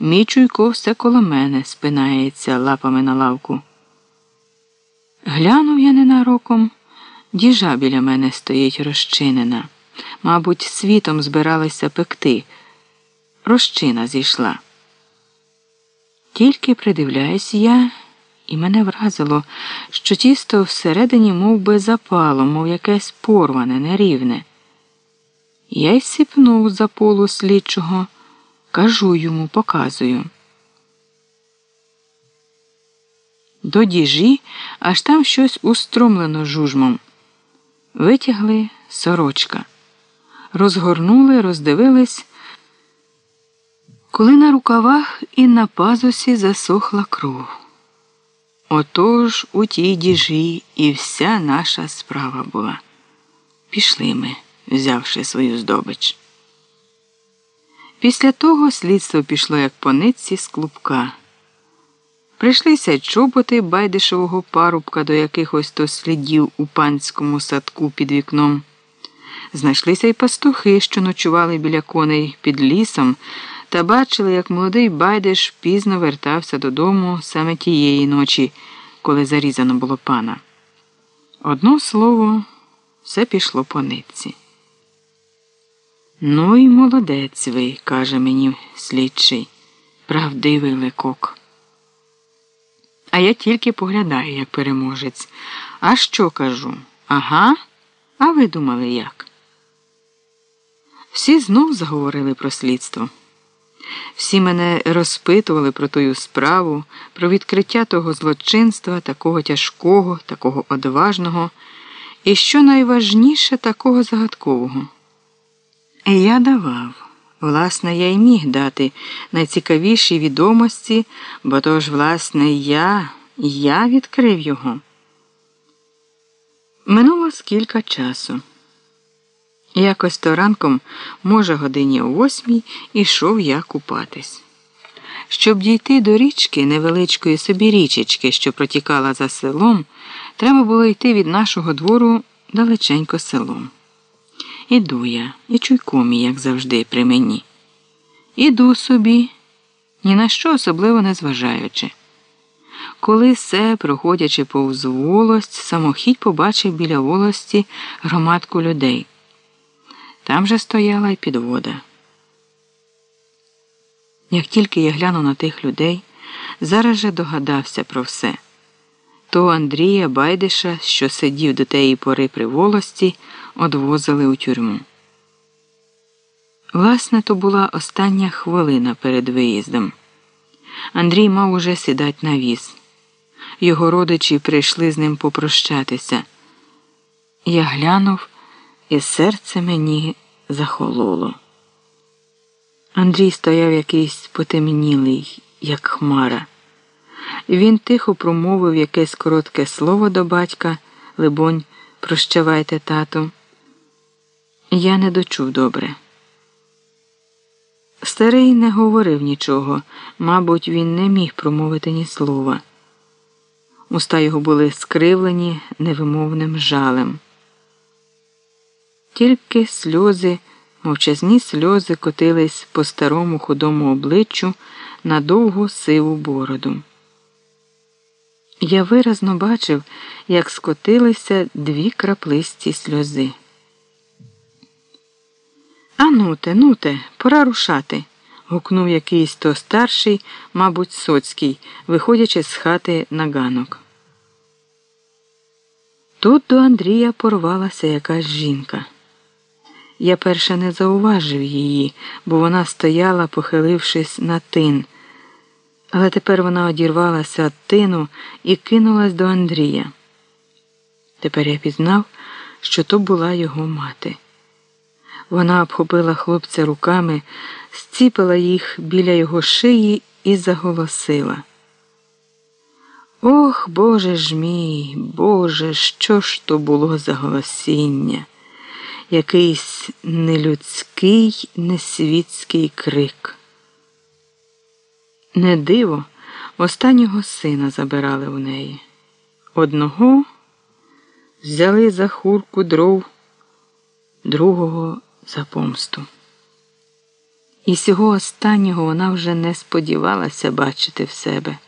Мій чуйко все коло мене спинається лапами на лавку. Глянув я ненароком, діжа біля мене стоїть розчинена. Мабуть, світом збиралися пекти. Розчина зійшла. Тільки придивляюсь я, і мене вразило, що тісто всередині мов би, запало, мов якесь порване, нерівне. Я й сіпнув за полу слідчого, кажу йому, показую. До діжі аж там щось устромлено жужмом. Витягли сорочка, розгорнули, роздивились, коли на рукавах і на пазусі засохла кров. Отож у тій діжі і вся наша справа була. Пішли ми, взявши свою здобич. Після того слідство пішло як по нитці з клубка. Прийшлися чоботи байдишевого парубка до якихось то слідів у панському садку під вікном. Знайшлися й пастухи, що ночували біля коней під лісом, та бачили, як молодий байдиш пізно вертався додому саме тієї ночі, коли зарізано було пана. Одно слово, все пішло по нитці. Ну і молодець ви, каже мені слідчий, правдивий лекок. А я тільки поглядаю, як переможець. А що кажу? Ага? А ви думали як? Всі знов заговорили про слідство. Всі мене розпитували про тою справу, про відкриття того злочинства, такого тяжкого, такого одважного і, що найважніше, такого загадкового. Я давав. Власне, я й міг дати найцікавіші відомості, бо то ж, власне, я, я відкрив його. Минуло скільки часу. Якось то ранком, може, годині о восьмій, ішов я купатись. Щоб дійти до річки, невеличкої собі річечки, що протікала за селом, треба було йти від нашого двору далеченько селом. Іду я, і чуйко мій, як завжди, при мені. Іду собі, ні на що особливо не зважаючи. Коли все, проходячи повз волость, самохідь побачив біля волості громадку людей. Там же стояла й підвода. Як тільки я глянув на тих людей, зараз же догадався про все. То Андрія Байдиша, що сидів до теї пори при волості, одвозили у тюрму. Власне, то була остання хвилина перед виїздом. Андрій мав уже сідати на віз. Його родичі прийшли з ним попрощатися. Я глянув, і серце мені захололо. Андрій стояв якийсь потемнілий, як хмара. Він тихо промовив якесь коротке слово до батька, либонь, прощавайте, тату. Я не дочув добре. Старий не говорив нічого, мабуть, він не міг промовити ні слова. Уста його були скривлені невимовним жалем. Тільки сльози, мовчазні сльози котились по старому худому обличчю на довгу сиву бороду. Я виразно бачив, як скотилися дві краплисті сльози. А нуте, нуте, пора рушати. гукнув якийсь то старший, мабуть, соцький, виходячи з хати на ганок. Тут до Андрія порвалася якась жінка. Я перше не зауважив її, бо вона стояла, похилившись на тин. Але тепер вона одірвалася від тину і кинулась до Андрія. Тепер я пізнав, що то була його мати. Вона обхопила хлопця руками, зціпила їх біля його шиї і заголосила. Ох, Боже ж мій, Боже, що ж то було за голосіння? Якийсь нелюдський, несвітський крик. Не диво, останнього сина забирали у неї. Одного взяли за хурку дров, другого за помсту. І цього останнього вона вже не сподівалася бачити в себе.